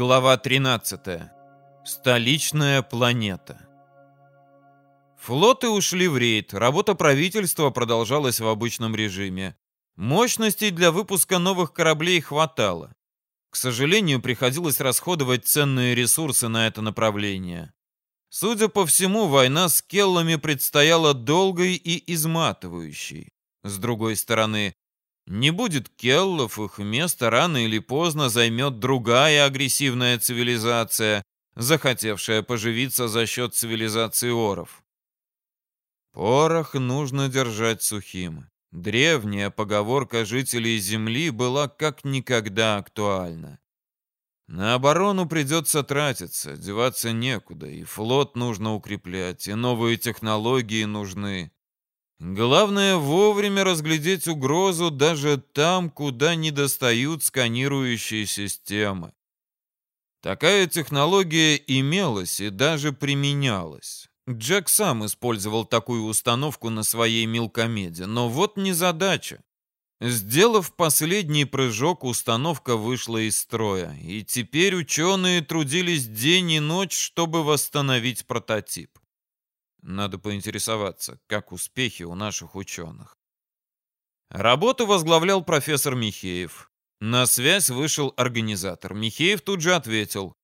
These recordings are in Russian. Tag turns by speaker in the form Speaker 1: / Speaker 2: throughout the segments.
Speaker 1: Глава 13. Столичная планета. Флоты ушли в рейд, работа правительства продолжалась в обычном режиме. Мощностей для выпуска новых кораблей хватало. К сожалению, приходилось расходовать ценные ресурсы на это направление. Судя по всему, война с келлами предстояла долгой и изматывающей. С другой стороны, не будет келлов, их место рано или поздно займет другая агрессивная цивилизация, захотевшая поживиться за счет цивилизации оров. Порох нужно держать сухим. Древняя поговорка жителей Земли была как никогда актуальна. На оборону придется тратиться, деваться некуда, и флот нужно укреплять, и новые технологии нужны. Главное вовремя разглядеть угрозу даже там, куда не достают сканирующие системы. Такая технология имелась и даже применялась. Джек сам использовал такую установку на своей мелкомеде, но вот не задача. Сделав последний прыжок, установка вышла из строя, и теперь ученые трудились день и ночь, чтобы восстановить прототип. Надо поинтересоваться, как успехи у наших ученых. Работу возглавлял профессор Михеев. На связь вышел организатор. Михеев тут же ответил.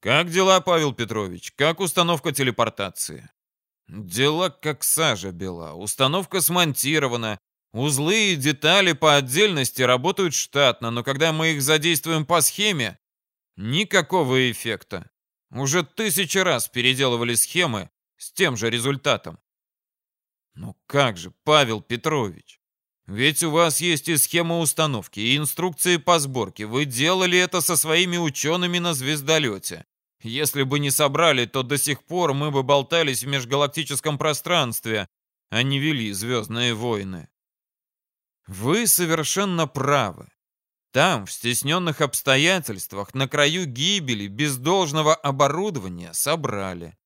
Speaker 1: «Как дела, Павел Петрович? Как установка телепортации?» «Дела как сажа бела. Установка смонтирована. Узлы и детали по отдельности работают штатно, но когда мы их задействуем по схеме, никакого эффекта. Уже тысячи раз переделывали схемы, с тем же результатом. Ну как же, Павел Петрович, ведь у вас есть и схема установки, и инструкции по сборке. Вы делали это со своими учеными на звездолете. Если бы не собрали, то до сих пор мы бы болтались в межгалактическом пространстве, а не вели звездные войны. Вы совершенно правы. Там, в стесненных обстоятельствах, на краю гибели, без должного оборудования, собрали.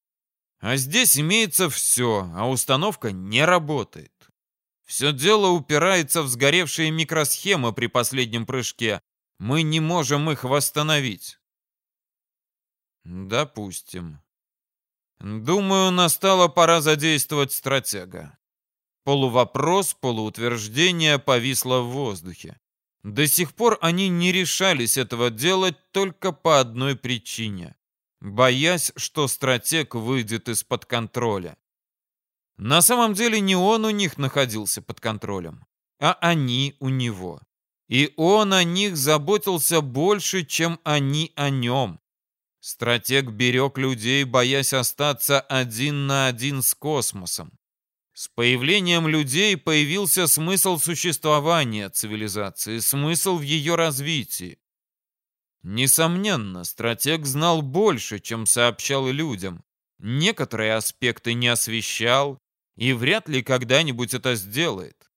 Speaker 1: А здесь имеется все, а установка не работает. Все дело упирается в сгоревшие микросхемы при последнем прыжке. Мы не можем их восстановить. Допустим. Думаю, настала пора задействовать стратега. Полувопрос, полуутверждение повисло в воздухе. До сих пор они не решались этого делать только по одной причине боясь, что стратег выйдет из-под контроля. На самом деле не он у них находился под контролем, а они у него. И он о них заботился больше, чем они о нем. Стратег берег людей, боясь остаться один на один с космосом. С появлением людей появился смысл существования цивилизации, смысл в ее развитии. Несомненно, стратег знал больше, чем сообщал людям. Некоторые аспекты не освещал и вряд ли когда-нибудь это сделает.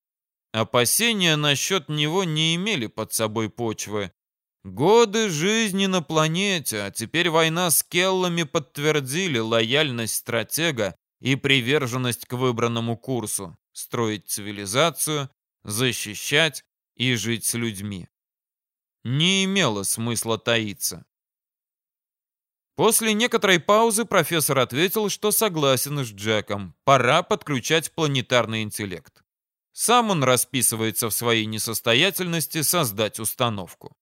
Speaker 1: Опасения насчет него не имели под собой почвы. Годы жизни на планете, а теперь война с Келлами подтвердили лояльность стратега и приверженность к выбранному курсу – строить цивилизацию, защищать и жить с людьми не имело смысла таиться. После некоторой паузы профессор ответил, что согласен с Джеком. Пора подключать планетарный интеллект. Сам он расписывается в своей несостоятельности создать установку.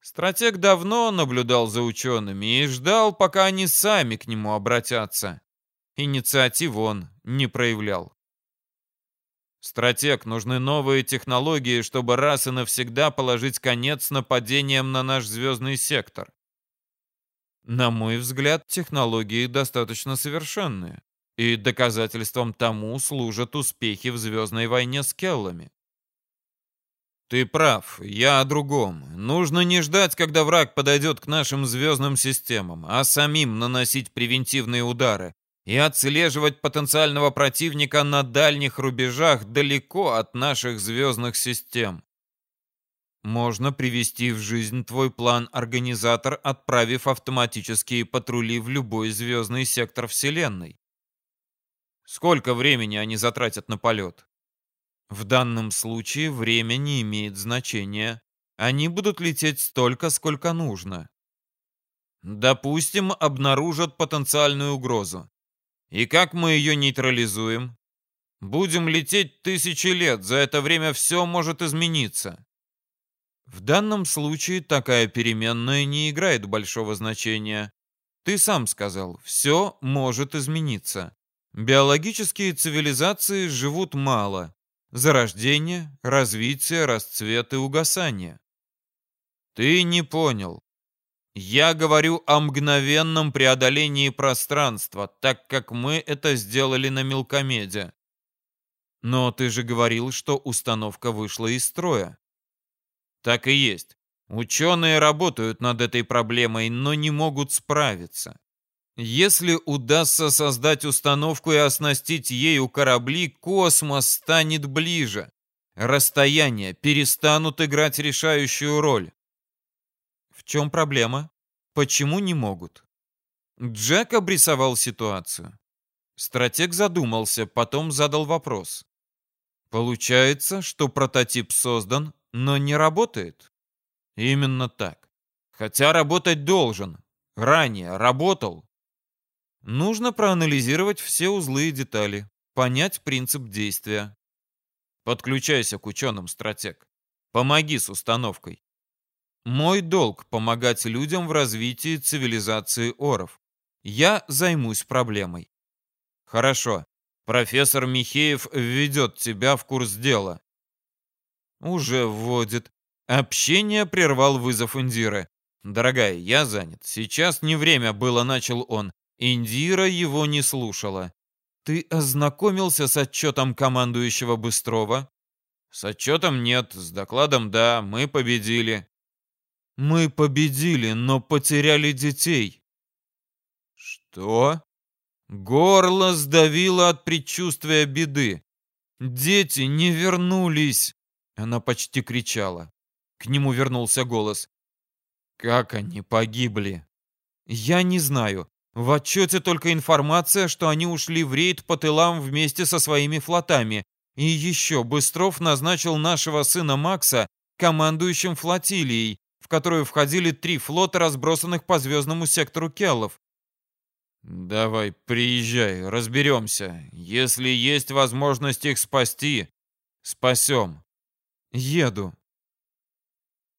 Speaker 1: Стратег давно наблюдал за учеными и ждал, пока они сами к нему обратятся. Инициативу он не проявлял. Стратег, нужны новые технологии, чтобы раз и навсегда положить конец нападениям на наш звездный сектор. На мой взгляд, технологии достаточно совершенные. И доказательством тому служат успехи в звездной войне с Келлами. Ты прав, я о другом. Нужно не ждать, когда враг подойдет к нашим звездным системам, а самим наносить превентивные удары, и отслеживать потенциального противника на дальних рубежах далеко от наших звездных систем. Можно привести в жизнь твой план организатор, отправив автоматические патрули в любой звездный сектор Вселенной. Сколько времени они затратят на полет? В данном случае время не имеет значения. Они будут лететь столько, сколько нужно. Допустим, обнаружат потенциальную угрозу. И как мы ее нейтрализуем? Будем лететь тысячи лет, за это время все может измениться. В данном случае такая переменная не играет большого значения. Ты сам сказал, все может измениться. Биологические цивилизации живут мало. Зарождение, развитие, расцвет и угасание. Ты не понял. Я говорю о мгновенном преодолении пространства, так как мы это сделали на Мелкомеде. Но ты же говорил, что установка вышла из строя. Так и есть. Ученые работают над этой проблемой, но не могут справиться. Если удастся создать установку и оснастить ею корабли, космос станет ближе. Расстояния перестанут играть решающую роль. Чем проблема? Почему не могут? Джек обрисовал ситуацию. Стратег задумался, потом задал вопрос. Получается, что прототип создан, но не работает? Именно так. Хотя работать должен. Ранее работал. Нужно проанализировать все узлы и детали, понять принцип действия. Подключайся к ученым, стратег. Помоги с установкой. Мой долг — помогать людям в развитии цивилизации оров. Я займусь проблемой. Хорошо. Профессор Михеев введет тебя в курс дела. Уже вводит. Общение прервал вызов Индиры. «Дорогая, я занят. Сейчас не время было», — начал он. Индира его не слушала. «Ты ознакомился с отчетом командующего Быстрова?» «С отчетом нет, с докладом да, мы победили». Мы победили, но потеряли детей. Что? Горло сдавило от предчувствия беды. Дети не вернулись. Она почти кричала. К нему вернулся голос. Как они погибли? Я не знаю. В отчете только информация, что они ушли в рейд по тылам вместе со своими флотами. И еще Быстров назначил нашего сына Макса командующим флотилией, в которую входили три флота, разбросанных по звездному сектору Келлов. «Давай, приезжай, разберемся. Если есть возможность их спасти, спасем. Еду».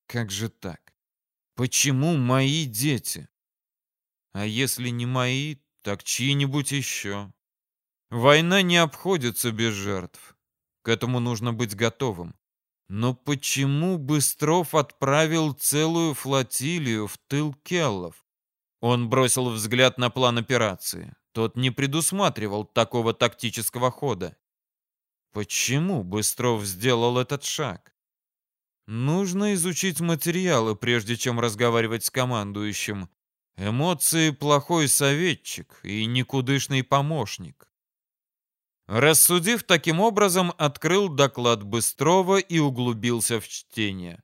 Speaker 1: «Как же так? Почему мои дети? А если не мои, так чьи-нибудь еще? Война не обходится без жертв. К этому нужно быть готовым. Но почему Быстров отправил целую флотилию в тыл Келлов? Он бросил взгляд на план операции. Тот не предусматривал такого тактического хода. Почему Быстров сделал этот шаг? Нужно изучить материалы, прежде чем разговаривать с командующим. Эмоции – плохой советчик и никудышный помощник. Рассудив таким образом, открыл доклад Быстрова и углубился в чтение.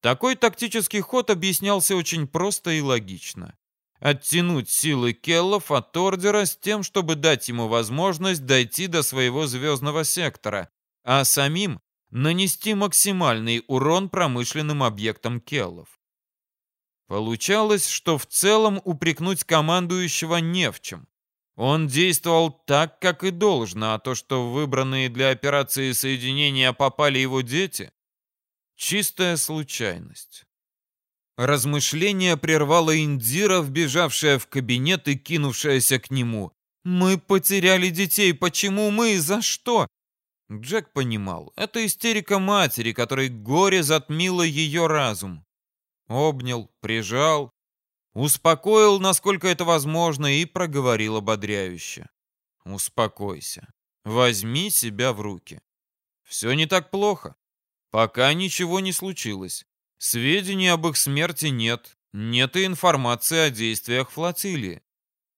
Speaker 1: Такой тактический ход объяснялся очень просто и логично. Оттянуть силы Келлов от Ордера с тем, чтобы дать ему возможность дойти до своего звездного сектора, а самим нанести максимальный урон промышленным объектам Келлов. Получалось, что в целом упрекнуть командующего не в чем. Он действовал так, как и должно, а то, что выбранные для операции соединения попали его дети — чистая случайность. Размышление прервала Индира, вбежавшая в кабинет и кинувшаяся к нему. «Мы потеряли детей. Почему мы? За что?» Джек понимал, это истерика матери, которой горе затмило ее разум. Обнял, прижал, Успокоил, насколько это возможно, и проговорил ободряюще. Успокойся. Возьми себя в руки. Все не так плохо. Пока ничего не случилось. Сведений об их смерти нет. Нет и информации о действиях флотилии.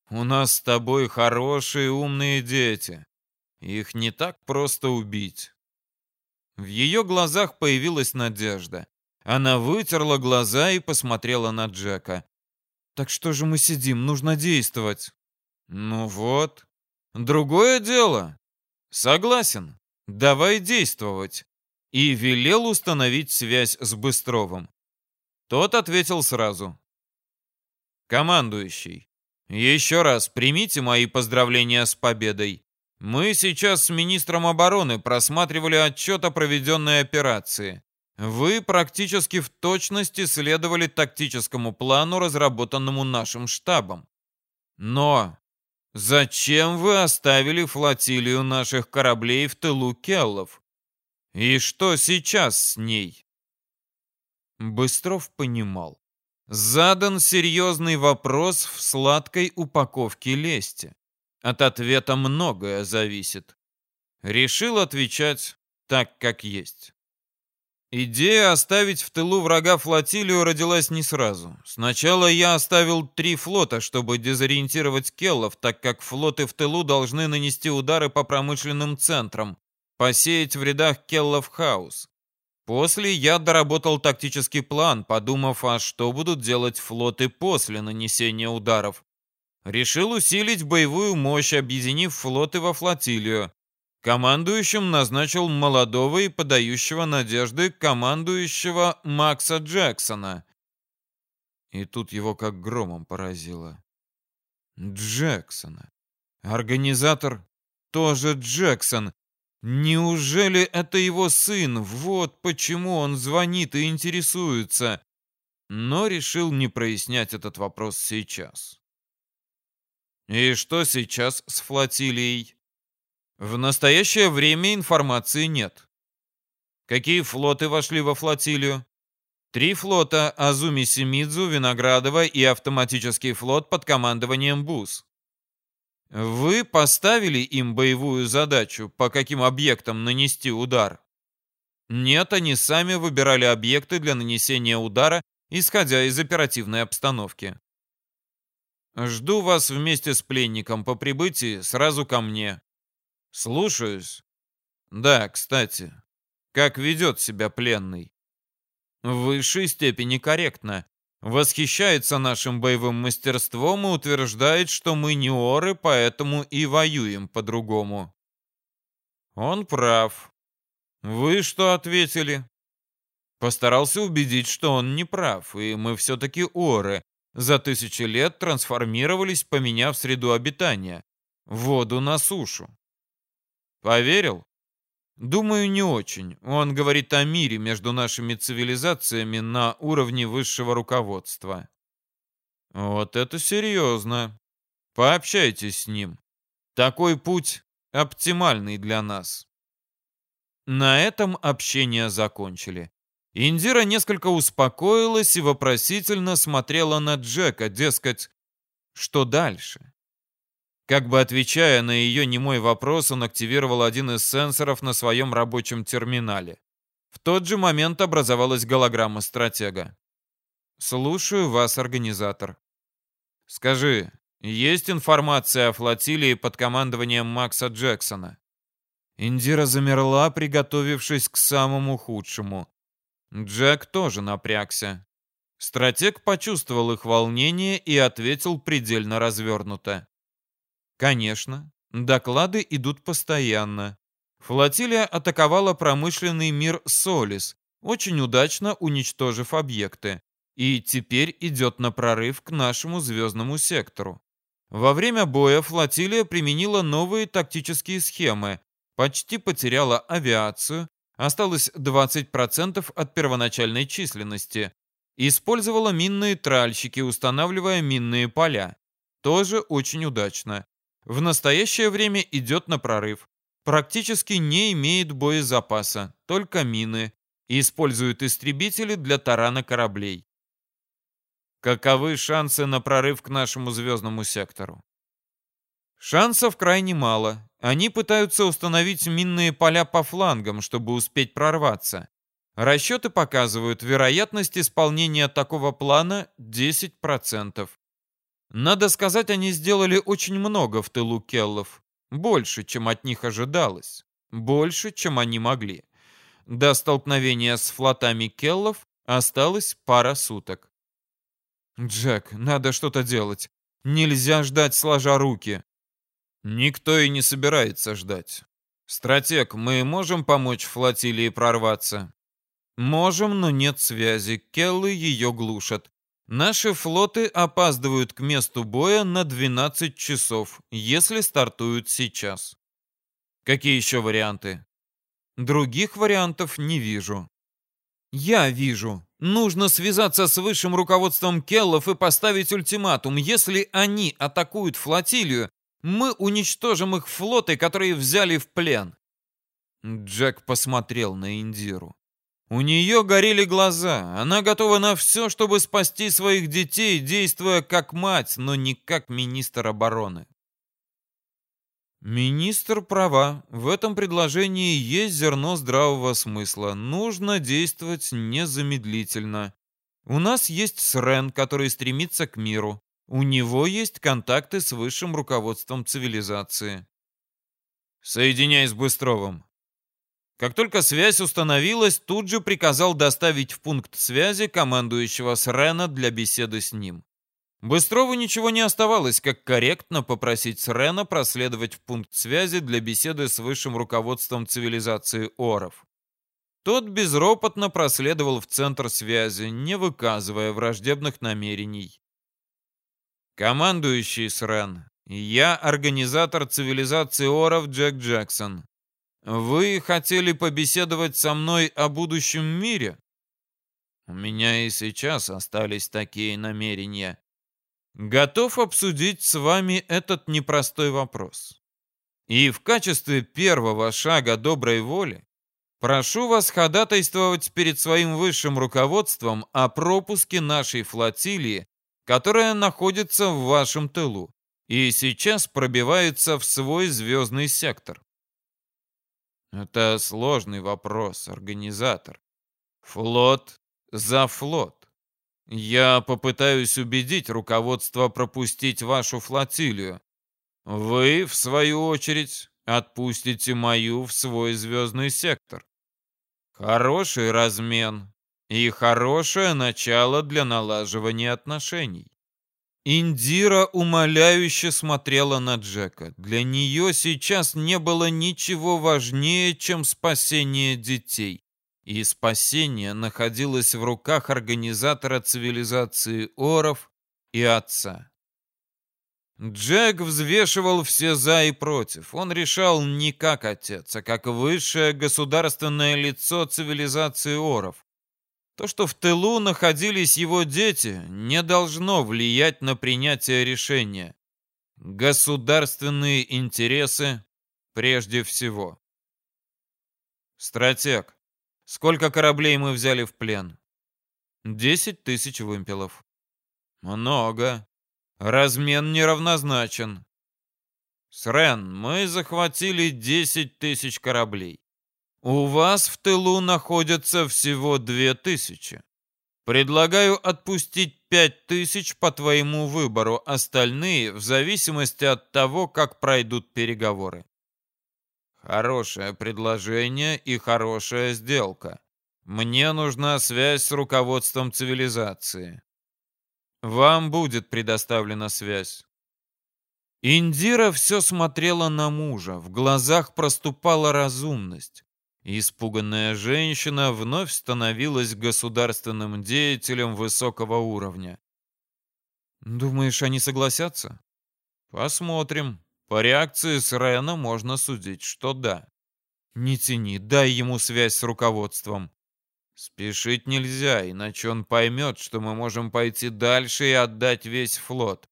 Speaker 1: У нас с тобой хорошие умные дети. Их не так просто убить. В ее глазах появилась надежда. Она вытерла глаза и посмотрела на Джека. Так что же мы сидим? Нужно действовать. Ну вот. Другое дело. Согласен. Давай действовать. и велел установить связь с Быстровым. Тот ответил сразу. «Командующий, еще раз примите мои поздравления с победой. Мы сейчас с министром обороны просматривали отчет о проведенной операции. Вы практически в точности следовали тактическому плану, разработанному нашим штабом. Но зачем вы оставили флотилию наших кораблей в тылу Келлов? И что сейчас с ней? Быстров понимал. Задан серьезный вопрос в сладкой упаковке лести. От ответа многое зависит. Решил отвечать так, как есть. Идея оставить в тылу врага флотилию родилась не сразу. Сначала я оставил три флота, чтобы дезориентировать Келлов, так как флоты в тылу должны нанести удары по промышленным центрам, посеять в рядах Келлов хаос. После я доработал тактический план, подумав, а что будут делать флоты после нанесения ударов. Решил усилить боевую мощь, объединив флоты во флотилию. Командующим назначил молодого и подающего надежды командующего Макса Джексона. И тут его как громом поразило. Джексона. Организатор тоже Джексон. Неужели это его сын? Вот почему он звонит и интересуется. Но решил не прояснять этот вопрос сейчас. И что сейчас с флотилией? В настоящее время информации нет. Какие флоты вошли во флотилию? Три флота Азуми Симидзу, Виноградова и автоматический флот под командованием БУС. Вы поставили им боевую задачу, по каким объектам нанести удар? Нет, они сами выбирали объекты для нанесения удара, исходя из оперативной обстановки. Жду вас вместе с пленником по прибытии сразу ко мне. Слушаюсь. Да, кстати, как ведет себя пленный? В высшей степени корректно восхищается нашим боевым мастерством и утверждает, что мы не оры, поэтому и воюем по-другому. Он прав. Вы что ответили? Постарался убедить, что он не прав, и мы все-таки оры. За тысячи лет трансформировались, поменяв среду обитания. Воду на сушу. Поверил? Думаю, не очень. Он говорит о мире между нашими цивилизациями на уровне высшего руководства. Вот это серьезно. Пообщайтесь с ним. Такой путь оптимальный для нас. На этом общение закончили. Индира несколько успокоилась и вопросительно смотрела на Джека, дескать, что дальше? Как бы отвечая на ее немой вопрос, он активировал один из сенсоров на своем рабочем терминале. В тот же момент образовалась голограмма стратега. «Слушаю вас, организатор». «Скажи, есть информация о флотилии под командованием Макса Джексона?» Индира замерла, приготовившись к самому худшему. Джек тоже напрягся. Стратег почувствовал их волнение и ответил предельно развернуто. Конечно, доклады идут постоянно. Флотилия атаковала промышленный мир Солис, очень удачно уничтожив объекты, и теперь идет на прорыв к нашему звездному сектору. Во время боя флотилия применила новые тактические схемы, почти потеряла авиацию, осталось 20% от первоначальной численности, использовала минные тральщики, устанавливая минные поля. Тоже очень удачно в настоящее время идет на прорыв. Практически не имеет боезапаса, только мины, и использует истребители для тарана кораблей. Каковы шансы на прорыв к нашему звездному сектору? Шансов крайне мало. Они пытаются установить минные поля по флангам, чтобы успеть прорваться. Расчеты показывают вероятность исполнения такого плана 10%. Надо сказать, они сделали очень много в тылу келлов. Больше, чем от них ожидалось. Больше, чем они могли. До столкновения с флотами келлов осталось пара суток. «Джек, надо что-то делать. Нельзя ждать, сложа руки». Никто и не собирается ждать. «Стратег, мы можем помочь флотилии прорваться?» «Можем, но нет связи. Келлы ее глушат. Наши флоты опаздывают к месту боя на 12 часов, если стартуют сейчас». «Какие еще варианты?» «Других вариантов не вижу». «Я вижу. Нужно связаться с высшим руководством Келлов и поставить ультиматум. Если они атакуют флотилию, мы уничтожим их флоты, которые взяли в плен. Джек посмотрел на Индиру. У нее горели глаза. Она готова на все, чтобы спасти своих детей, действуя как мать, но не как министр обороны. Министр права. В этом предложении есть зерно здравого смысла. Нужно действовать незамедлительно. У нас есть Срен, который стремится к миру. У него есть контакты с высшим руководством цивилизации. Соединяй с Быстровым. Как только связь установилась, тут же приказал доставить в пункт связи командующего Срена для беседы с ним. Быстрову ничего не оставалось, как корректно попросить Срена проследовать в пункт связи для беседы с высшим руководством цивилизации Оров. Тот безропотно проследовал в центр связи, не выказывая враждебных намерений. Командующий Срен, я организатор цивилизации Оров Джек Джексон. Вы хотели побеседовать со мной о будущем мире? У меня и сейчас остались такие намерения. Готов обсудить с вами этот непростой вопрос. И в качестве первого шага доброй воли прошу вас ходатайствовать перед своим высшим руководством о пропуске нашей флотилии которая находится в вашем тылу и сейчас пробивается в свой звездный сектор. Это сложный вопрос, организатор. Флот за флот. Я попытаюсь убедить руководство пропустить вашу флотилию. Вы, в свою очередь, отпустите мою в свой звездный сектор. Хороший размен, и хорошее начало для налаживания отношений. Индира умоляюще смотрела на Джека. Для нее сейчас не было ничего важнее, чем спасение детей. И спасение находилось в руках организатора цивилизации Оров и отца. Джек взвешивал все «за» и «против». Он решал не как отец, а как высшее государственное лицо цивилизации Оров. То, что в тылу находились его дети, не должно влиять на принятие решения. Государственные интересы прежде всего. Стратег, сколько кораблей мы взяли в плен? Десять тысяч вымпелов. Много. Размен неравнозначен. Срен, мы захватили десять тысяч кораблей. У вас в тылу находится всего две тысячи. Предлагаю отпустить пять тысяч по твоему выбору, остальные в зависимости от того, как пройдут переговоры. Хорошее предложение и хорошая сделка. Мне нужна связь с руководством цивилизации. Вам будет предоставлена связь. Индира все смотрела на мужа, в глазах проступала разумность. Испуганная женщина вновь становилась государственным деятелем высокого уровня. «Думаешь, они согласятся?» «Посмотрим. По реакции с Рена можно судить, что да». «Не тяни, дай ему связь с руководством». «Спешить нельзя, иначе он поймет, что мы можем пойти дальше и отдать весь флот.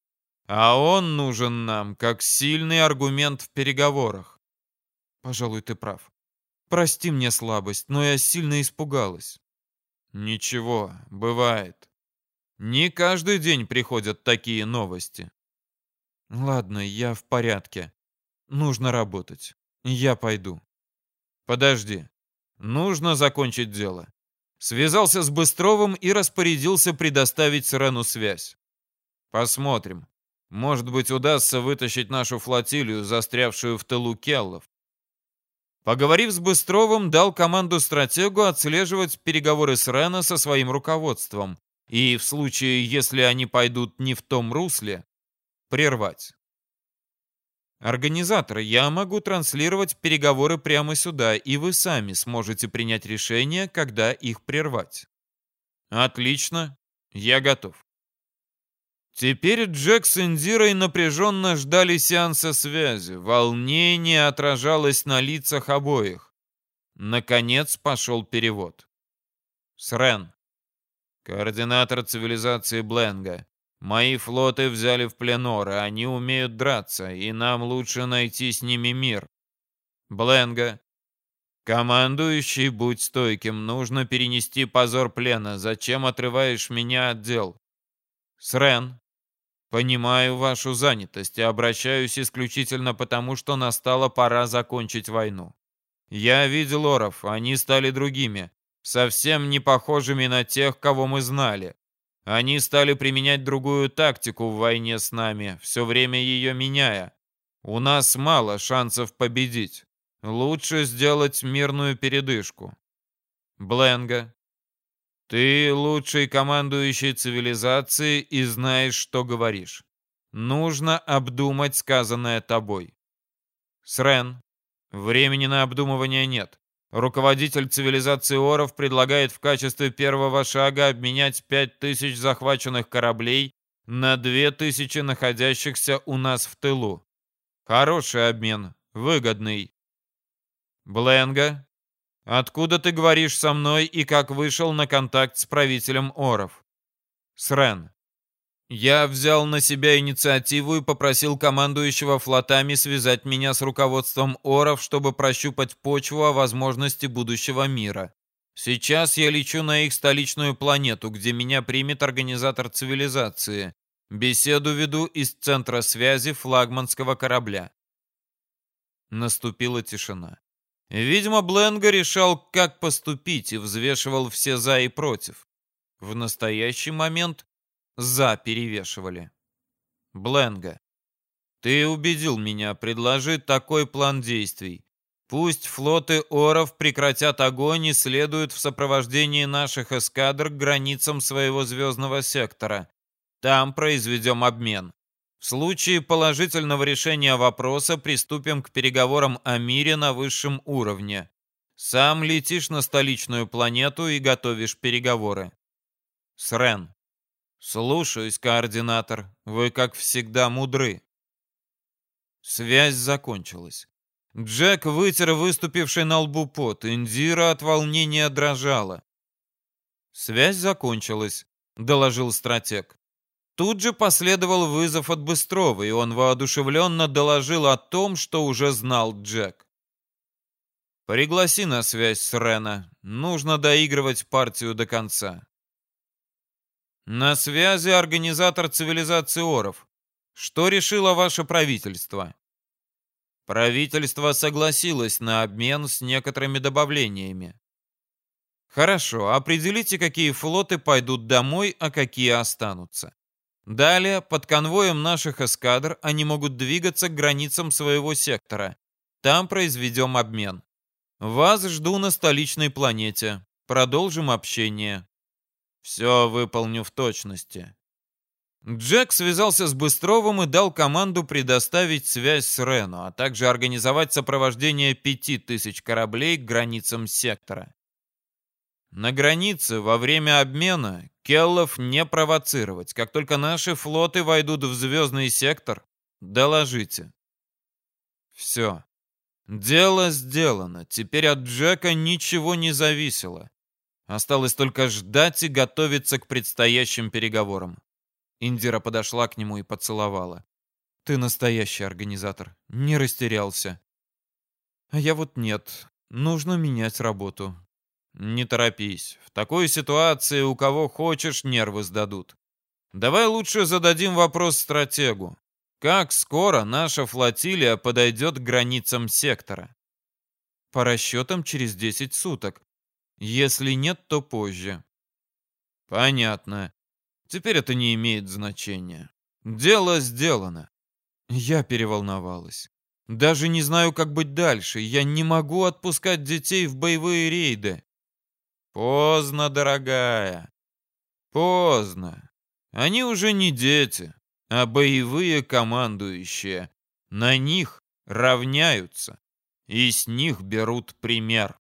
Speaker 1: А он нужен нам как сильный аргумент в переговорах». «Пожалуй, ты прав. Прости мне слабость, но я сильно испугалась. Ничего, бывает. Не каждый день приходят такие новости. Ладно, я в порядке. Нужно работать. Я пойду. Подожди. Нужно закончить дело. Связался с Быстровым и распорядился предоставить Сирену связь. Посмотрим. Может быть, удастся вытащить нашу флотилию, застрявшую в тылу Келлов. Поговорив с Быстровым, дал команду стратегу отслеживать переговоры с Рена со своим руководством и в случае, если они пойдут не в том русле, прервать. Организатор, я могу транслировать переговоры прямо сюда, и вы сами сможете принять решение, когда их прервать. Отлично, я готов. Теперь Джек с Индирой напряженно ждали сеанса связи. Волнение отражалось на лицах обоих. Наконец пошел перевод. Срен. Координатор цивилизации Бленга. Мои флоты взяли в плен Ора, они умеют драться, и нам лучше найти с ними мир. Бленга. Командующий, будь стойким, нужно перенести позор плена. Зачем отрываешь меня от дел? Срен. Понимаю вашу занятость и обращаюсь исключительно потому, что настала пора закончить войну. Я видел оров, они стали другими, совсем не похожими на тех, кого мы знали. Они стали применять другую тактику в войне с нами, все время ее меняя. У нас мало шансов победить. Лучше сделать мирную передышку. Бленга, ты лучший командующий цивилизации и знаешь, что говоришь. Нужно обдумать сказанное тобой. Срен, времени на обдумывание нет. Руководитель цивилизации Оров предлагает в качестве первого шага обменять 5000 захваченных кораблей на 2000 находящихся у нас в тылу. Хороший обмен, выгодный. Бленга, Откуда ты говоришь со мной и как вышел на контакт с правителем Оров? Срен. Я взял на себя инициативу и попросил командующего флотами связать меня с руководством Оров, чтобы прощупать почву о возможности будущего мира. Сейчас я лечу на их столичную планету, где меня примет организатор цивилизации. Беседу веду из центра связи флагманского корабля. Наступила тишина. Видимо, Бленга решал, как поступить, и взвешивал все «за» и «против». В настоящий момент «за» перевешивали. Бленга, ты убедил меня, предложи такой план действий. Пусть флоты Оров прекратят огонь и следуют в сопровождении наших эскадр к границам своего звездного сектора. Там произведем обмен. В случае положительного решения вопроса приступим к переговорам о мире на высшем уровне. Сам летишь на столичную планету и готовишь переговоры. Срен. Слушаюсь, координатор. Вы, как всегда, мудры. Связь закончилась. Джек вытер выступивший на лбу пот. Индира от волнения дрожала. «Связь закончилась», — доложил стратег. Тут же последовал вызов от Быстрова, и он воодушевленно доложил о том, что уже знал Джек. «Пригласи на связь с Рена. Нужно доигрывать партию до конца». «На связи организатор цивилизации Оров. Что решило ваше правительство?» Правительство согласилось на обмен с некоторыми добавлениями. Хорошо, определите, какие флоты пойдут домой, а какие останутся. Далее, под конвоем наших эскадр, они могут двигаться к границам своего сектора. Там произведем обмен. Вас жду на столичной планете. Продолжим общение. Все выполню в точности. Джек связался с Быстровым и дал команду предоставить связь с Рену, а также организовать сопровождение пяти тысяч кораблей к границам сектора. На границе во время обмена Келлов не провоцировать. Как только наши флоты войдут в звездный сектор, доложите. Все. Дело сделано. Теперь от Джека ничего не зависело. Осталось только ждать и готовиться к предстоящим переговорам. Индира подошла к нему и поцеловала. «Ты настоящий организатор. Не растерялся». «А я вот нет. Нужно менять работу. Не торопись. В такой ситуации у кого хочешь нервы сдадут. Давай лучше зададим вопрос стратегу. Как скоро наша флотилия подойдет к границам сектора? По расчетам через 10 суток. Если нет, то позже. Понятно. Теперь это не имеет значения. Дело сделано. Я переволновалась. Даже не знаю, как быть дальше. Я не могу отпускать детей в боевые рейды. Поздно, дорогая. Поздно. Они уже не дети, а боевые командующие. На них равняются и с них берут пример.